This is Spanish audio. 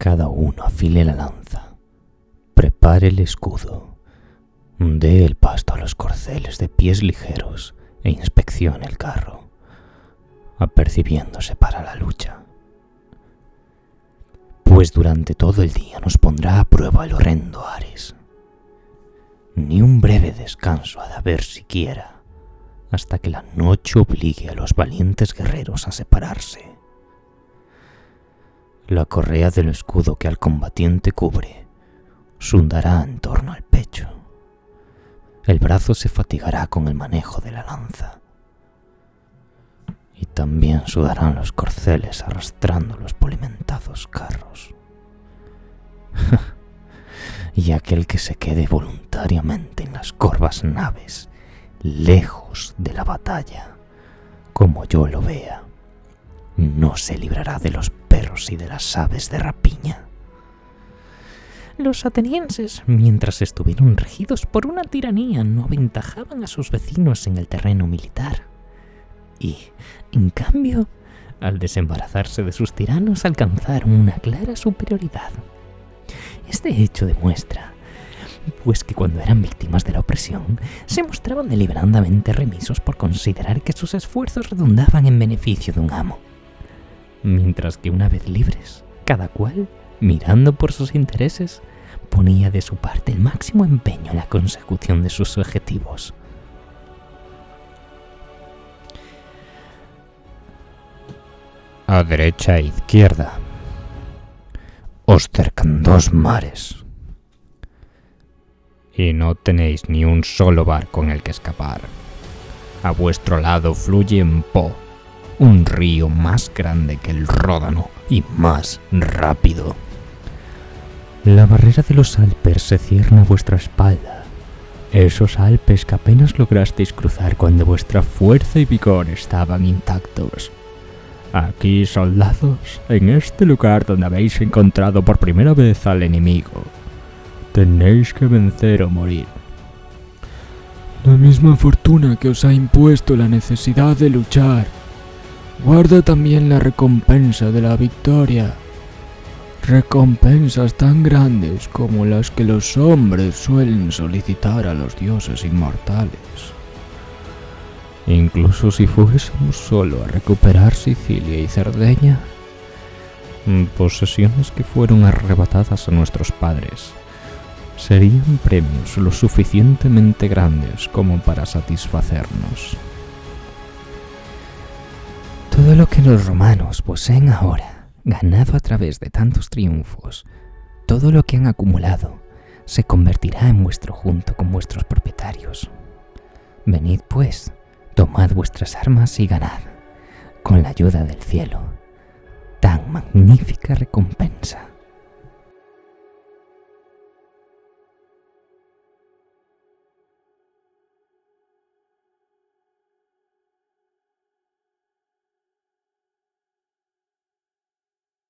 Cada uno afile la lanza, prepare el escudo, dé el pasto a los corceles de pies ligeros e inspeccione el carro, apercibiéndose para la lucha. Pues durante todo el día nos pondrá a prueba el horrendo Ares. Ni un breve descanso ha de haber siquiera, hasta que la noche obligue a los valientes guerreros a separarse. La correa del escudo que al combatiente cubre sundará en torno al pecho. El brazo se fatigará con el manejo de la lanza. Y también sudarán los corceles arrastrando los polimentados carros. y aquel que se quede voluntariamente en las corvas naves, lejos de la batalla, como yo lo vea, no se librará de los perros y de las aves de rapiña. Los atenienses, mientras estuvieron regidos por una tiranía, no aventajaban a sus vecinos en el terreno militar. Y, en cambio, al desembarazarse de sus tiranos, alcanzaron una clara superioridad. Este hecho demuestra, pues que cuando eran víctimas de la opresión, se mostraban deliberadamente remisos por considerar que sus esfuerzos redundaban en beneficio de un amo. Mientras que una vez libres, cada cual, mirando por sus intereses, ponía de su parte el máximo empeño en la consecución de sus objetivos. A derecha e izquierda os cercan dos mares. Y no tenéis ni un solo barco en el que escapar. A vuestro lado fluye en Po, un río más grande que el Ródano y más rápido. La barrera de los Alpes se cierne a vuestra espalda. Esos Alpes que apenas lograsteis cruzar cuando vuestra fuerza y vigor estaban intactos. Aquí, soldados, en este lugar donde habéis encontrado por primera vez al enemigo, tenéis que vencer o morir. La misma fortuna que os ha impuesto la necesidad de luchar, guarda también la recompensa de la victoria. Recompensas tan grandes como las que los hombres suelen solicitar a los dioses inmortales. Incluso si fuésemos solo a recuperar Sicilia y Cerdeña, posesiones que fueron arrebatadas a nuestros padres, serían premios lo suficientemente grandes como para satisfacernos. Los romanos poseen ahora, ganado a través de tantos triunfos, todo lo que han acumulado, se convertirá en vuestro junto con vuestros propietarios. Venid pues, tomad vuestras armas y ganad, con la ayuda del cielo, tan magnífica recompensa.